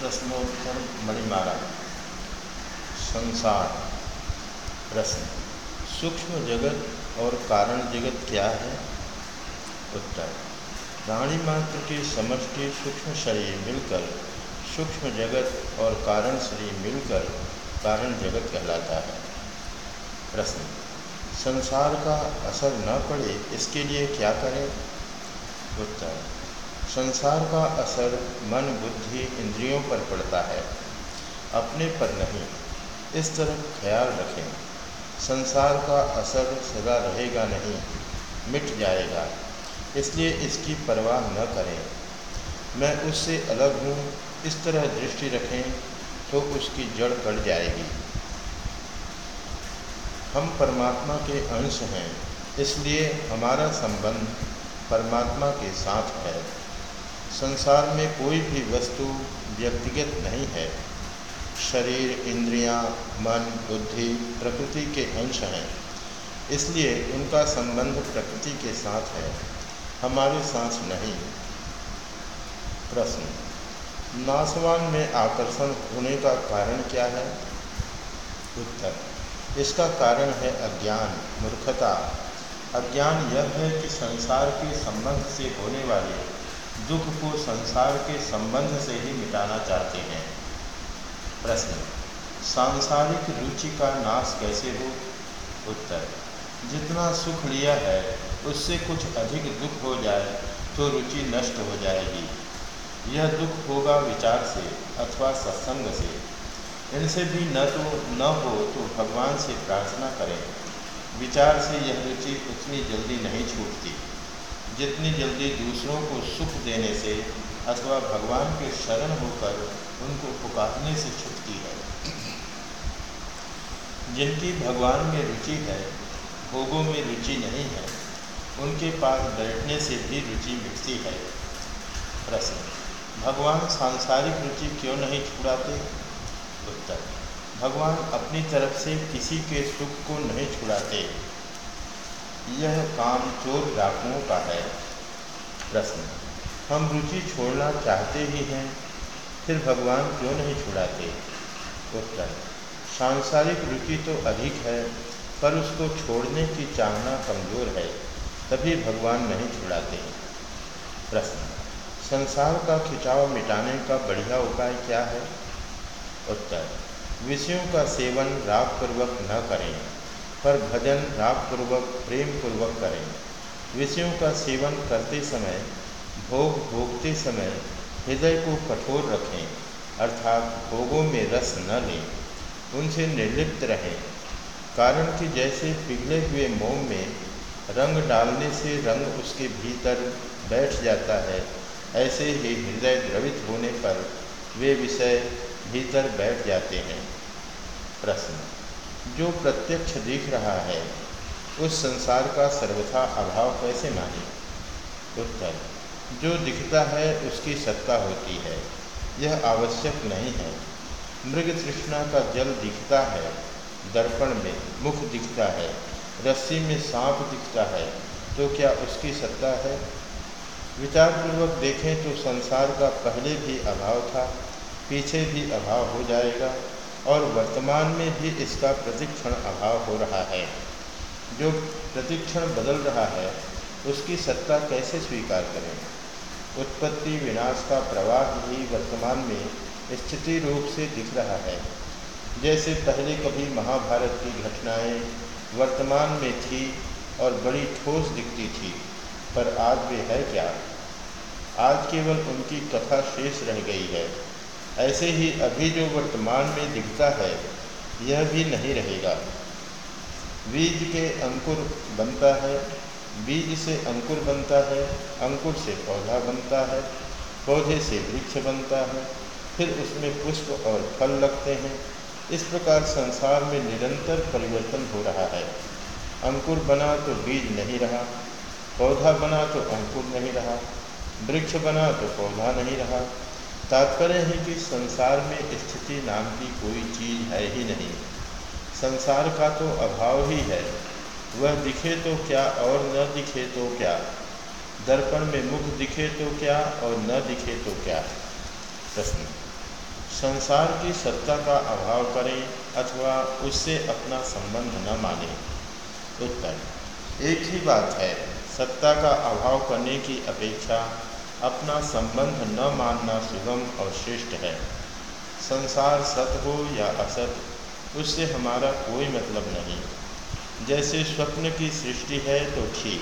प्रश्नोत्तर मणिमाला संसार। प्रश्न। सूक्ष्म जगत और कारण जगत क्या है? उत्तर। प्राणी मात्र के समष्टि सूक्ष्म शरीर मिलकर, सूक्ष्म जगत और कारण शरीर मिलकर कारण जगत कहलाता है। प्रश्न। संसार का असर न पड़े इसके लिए क्या करें? उत्तर। संसार का असर मन, बुद्धि, इंद्रियों पर पड़ता है। अपने पर नहीं, इस तरफ़ ख्याल रखें। संसार का असर सदा रहेगा नहीं, मिट जाएगा। इसलिए इसकी परवाह न करें। मैं उससे अलग हूँ, इस तरह दृष्टि रखें तो उसकी जड़ कट जाएगी। हम परमात्मा के अंश हैं, इसलिए हमारा संबंध परमात्मा के साथ है। संसार में कोई भी वस्तु व्यक्तिगत नहीं है। शरीर इंद्रियाँ, मन बुद्धि प्रकृति के अंश हैं। इसलिए उनका संबंध प्रकृति के साथ है। हमारे साथ नहीं। प्रश्न। नासवान में आकर्षण होने का कारण क्या है? उत्तर। इसका कारण है अज्ञान मूर्खता। अज्ञान यह है कि संसार के संबंध से होने वाले दुख को संसार के संबंध से ही मिटाना चाहते हैं। प्रश्न, सांसारिक रुचि का नाश कैसे हो? उत्तर, जितना सुख लिया है, उससे कुछ अधिक दुख हो जाए तो रुचि नष्ट हो जाएगी। यह दुख होगा विचार से अथवा सत्संग से। इनसे भी न तो न हो तो भगवान से प्रार्थना करें। विचार से यह रुचि उतनी जल्दी नहीं छूटती। जितनी जल्दी दूसरों को सुख देने से अथवा भगवान के शरण होकर उनको पुकारने से छुटती है। जिनकी भगवान में रुचि है, भोगों में रुचि नहीं है, उनके पास बैठने से भी रुचि मिटती है। प्रश्न, भगवान सांसारिक रुचि क्यों नहीं छुड़ाते? उत्तर, भगवान अपनी तरफ़ से किसी के सुख को नहीं छुड़ाते। यह काम चोर डाकुओं का है। प्रश्न, हम रुचि छोड़ना चाहते ही हैं, फिर भगवान क्यों नहीं छुड़ाते? उत्तर, सांसारिक रुचि तो अधिक है, पर उसको छोड़ने की चाहना कमज़ोर है, तभी भगवान नहीं छुड़ाते। प्रश्न, संसार का खिंचाव मिटाने का बढ़िया उपाय क्या है? उत्तर, विषयों का सेवन रागपूर्वक न करें। पर भजन रागपूर्वक प्रेम पूर्वक करें। विषयों का सेवन करते समय, भोग भोगते समय हृदय को कठोर रखें, अर्थात भोगों में रस न लें। उनसे निर्लिप्त रहें। कारण कि जैसे पिघले हुए मोम में रंग डालने से रंग उसके भीतर बैठ जाता है, ऐसे ही हृदय द्रवित होने पर वे विषय भीतर बैठ जाते हैं। प्रश्न। जो प्रत्यक्ष दिख रहा है, उस संसार का सर्वथा अभाव कैसे माने? उत्तर, जो दिखता है, उसकी सत्ता होती है। यह आवश्यक नहीं है। मृग तृष्णा का जल दिखता है, दर्पण में मुख दिखता है, रस्सी में सांप दिखता है तो क्या उसकी सत्ता है? विचारपूर्वक देखें तो संसार का पहले भी अभाव था, पीछे भी अभाव हो जाएगा। और वर्तमान में भी इसका प्रतिक्षण अभाव हो रहा है। जो प्रतिक्षण बदल रहा है, उसकी सत्ता कैसे स्वीकार करें? उत्पत्ति विनाश का प्रवाह ही वर्तमान में स्थिति रूप से दिख रहा है। जैसे पहले कभी महाभारत की घटनाएँ वर्तमान में थी और बड़ी ठोस दिखती थी, पर आज वे है क्या? आज केवल उनकी कथा शेष रह गई है। ऐसे ही अभी जो वर्तमान में दिखता है, यह भी नहीं रहेगा। बीज के अंकुर बनता है, बीज से अंकुर बनता है, अंकुर से पौधा बनता है, पौधे से वृक्ष बनता है, फिर उसमें पुष्प और फल लगते हैं। इस प्रकार संसार में निरंतर परिवर्तन हो रहा है। अंकुर बना तो बीज नहीं रहा, पौधा बना तो अंकुर नहीं रहा, वृक्ष बना तो पौधा नहीं रहा तात्पर्य है कि संसार में स्थिति नाम की कोई चीज़ है ही नहीं। संसार का तो अभाव ही है। वह दिखे तो क्या और न दिखे तो क्या? दर्पण में मुख दिखे तो क्या और न दिखे तो क्या? प्रश्न। संसार की सत्ता का अभाव करें अथवा उससे अपना संबंध न माने। उत्तर। एक ही बात है, सत्ता का अभाव करने की अपेक्षा अपना संबंध न मानना सुगम और श्रेष्ठ है। संसार सत हो या असत, उससे हमारा कोई मतलब नहीं। जैसे स्वप्न की सृष्टि है तो ठीक,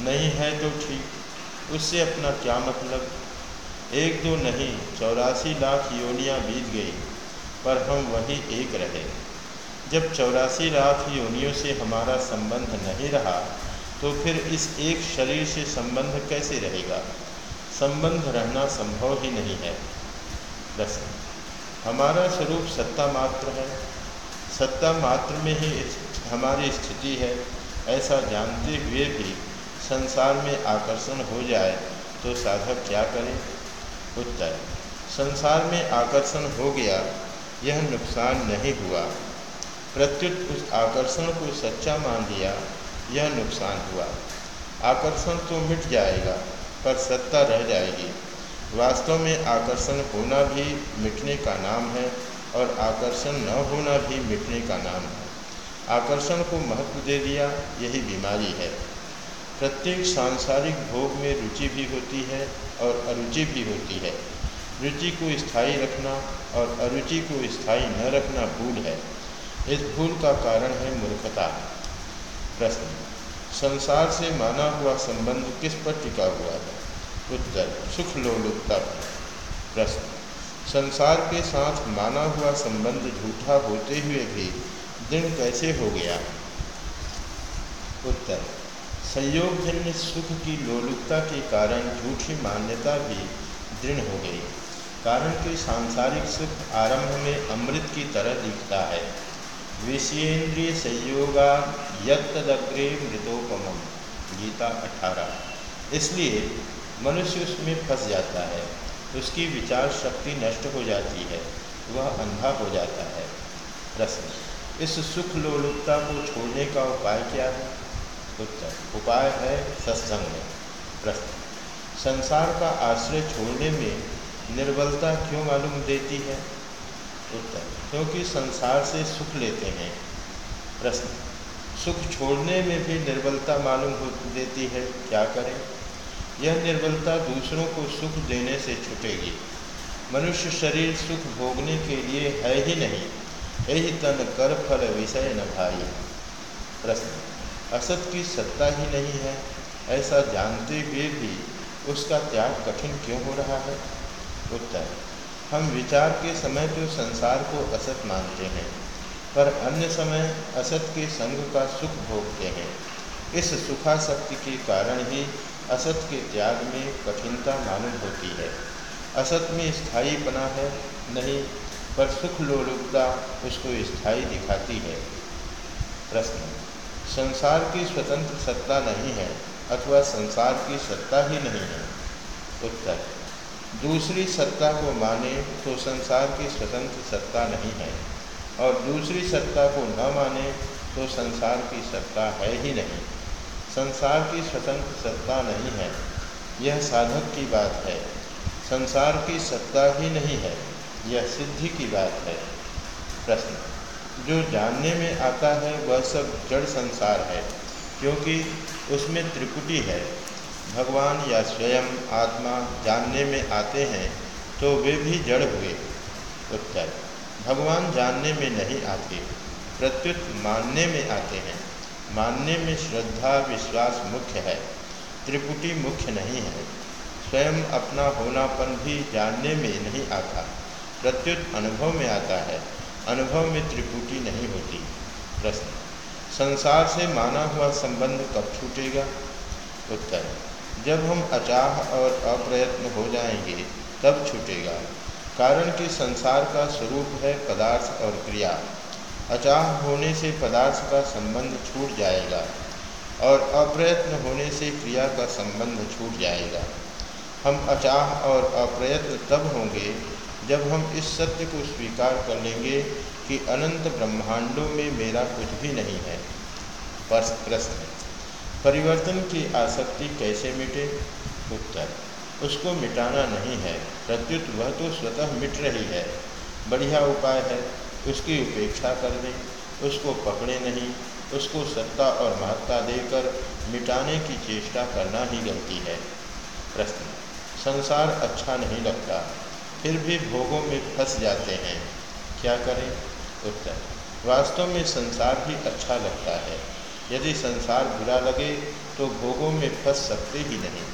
नहीं है तो ठीक, उससे अपना क्या मतलब? एक दो नहीं, चौरासी लाख योनियाँ बीत गई, पर हम वही एक रहे। जब चौरासी लाख योनियों से हमारा संबंध नहीं रहा तो फिर इस एक शरीर से संबंध कैसे रहेगा? संबंध रहना संभव ही नहीं है। प्रश्न हमारा स्वरूप सत्ता मात्र है। सत्ता मात्र में ही हमारी स्थिति है। ऐसा जानते हुए भी संसार में आकर्षण हो जाए तो साधक क्या करे? उत्तर। संसार में आकर्षण हो गया, यह नुकसान नहीं हुआ। प्रत्युत उस आकर्षण को सच्चा मान लिया, यह नुकसान हुआ। आकर्षण तो मिट जाएगा। पर सत्ता रह जाएगी। वास्तव में आकर्षण होना भी मिटने का नाम है और आकर्षण न होना भी मिटने का नाम है। आकर्षण को महत्व दे दिया, यही बीमारी है। प्रत्येक सांसारिक भोग में रुचि भी होती है और अरुचि भी होती है। रुचि को स्थायी रखना और अरुचि को स्थायी न रखना भूल है। इस भूल का कारण है मूर्खता। प्रश्न। संसार से माना हुआ संबंध किस पर टिका हुआ है? उत्तर, सुख लोलुपता प्रश्न, संसार के साथ माना हुआ संबंध झूठा होते हुए भी दृढ़ कैसे हो गया? उत्तर संयोग जन्य सुख की लोलुपता के कारण झूठी मान्यता भी दृढ़ हो गई। कारण कि सांसारिक सुख आरंभ में अमृत की तरह दिखता है। विषयेंद्रिय संयोगा यदग्रे मृतोपम। गीता 18 इसलिए मनुष्य उसमें फंस जाता है। उसकी विचार शक्ति नष्ट हो जाती है। वह अंधा हो जाता है। प्रश्न, इस सुख लोलुपता को छोड़ने का उपाय क्या है? उत्तर, उपाय है सत्संग में। प्रश्न, संसार का आश्रय छोड़ने में निर्बलता क्यों मालूम देती है? उत्तर। क्योंकि संसार से सुख लेते हैं। प्रश्न। सुख छोड़ने में भी निर्बलता मालूम हो देती है। क्या करें? यह निर्बलता दूसरों को सुख देने से छुटेगी। मनुष्य शरीर सुख भोगने के लिए है ही नहीं। यही तन कर फल विषय न भाई। प्रश्न। असत की सत्ता ही नहीं है। ऐसा जानते हुए भी उसका त्याग कठिन क्यों हो रहा है? उत्तर। हम विचार के समय तो संसार को असत मानते हैं, पर अन्य समय असत के संग का सुख भोगते हैं। इस सुखाशक्ति के कारण ही असत के त्याग में कठिनता मालूम होती है। असत में स्थायी बना है नहीं, पर सुख लोलुपता उसको स्थायी दिखाती है। प्रश्न, संसार की स्वतंत्र सत्ता नहीं है अथवा संसार की सत्ता ही नहीं है? उत्तर दूसरी सत्ता को माने तो संसार की स्वतंत्र सत्ता नहीं है, और दूसरी सत्ता को न माने तो संसार की सत्ता है ही नहीं। संसार की स्वतंत्र सत्ता नहीं है, यह साधक की बात है। संसार की सत्ता ही नहीं है, यह सिद्धि की बात है। प्रश्न, जो जानने में आता है वह सब जड़ संसार है, क्योंकि उसमें त्रिपुटी है। भगवान या स्वयं आत्मा जानने में आते हैं तो वे भी जड़ हुए। उत्तर, भगवान जानने में नहीं आते, प्रत्युत मानने में आते हैं। मानने में श्रद्धा, विश्वास मुख्य है, त्रिपुटी मुख्य नहीं है। स्वयं अपना होनापन भी जानने में नहीं आता, प्रत्युत अनुभव में आता है, अनुभव में त्रिपुटी नहीं होती। प्रश्न, संसार से माना हुआ संबंध कब छूटेगा? उत्तर जब हम अचाह और अप्रयत्न हो जाएँगे, तब छूटेगा। कारण कि संसार का स्वरूप है पदार्थ और क्रिया। अचाह होने से पदार्थ का संबंध छूट जाएगा और अप्रयत्न होने से क्रिया का संबंध छूट जाएगा। हम अचाह और अप्रयत्न तब होंगे, जब हम इस सत्य को स्वीकार कर लेंगे कि अनंत ब्रह्मांडों में मेरा कुछ भी नहीं है। प्रश्न। परिवर्तन की आसक्ति कैसे मिटे? उत्तर, उसको मिटाना नहीं है। प्रत्युत, वह तो स्वतः मिट रही है। बढ़िया उपाय है, उसकी उपेक्षा कर दें। उसको पकड़े नहीं, उसको सत्ता और महत्ता देकर मिटाने की चेष्टा करना ही गलती है। प्रश्न, संसार अच्छा नहीं लगता, फिर भी भोगों में फंस जाते हैं। क्या करें? उत्तर, वास्तव में संसार भी अच्छा लगता है। यदि संसार बुरा लगे तो भोगों में फंस सकते ही नहीं।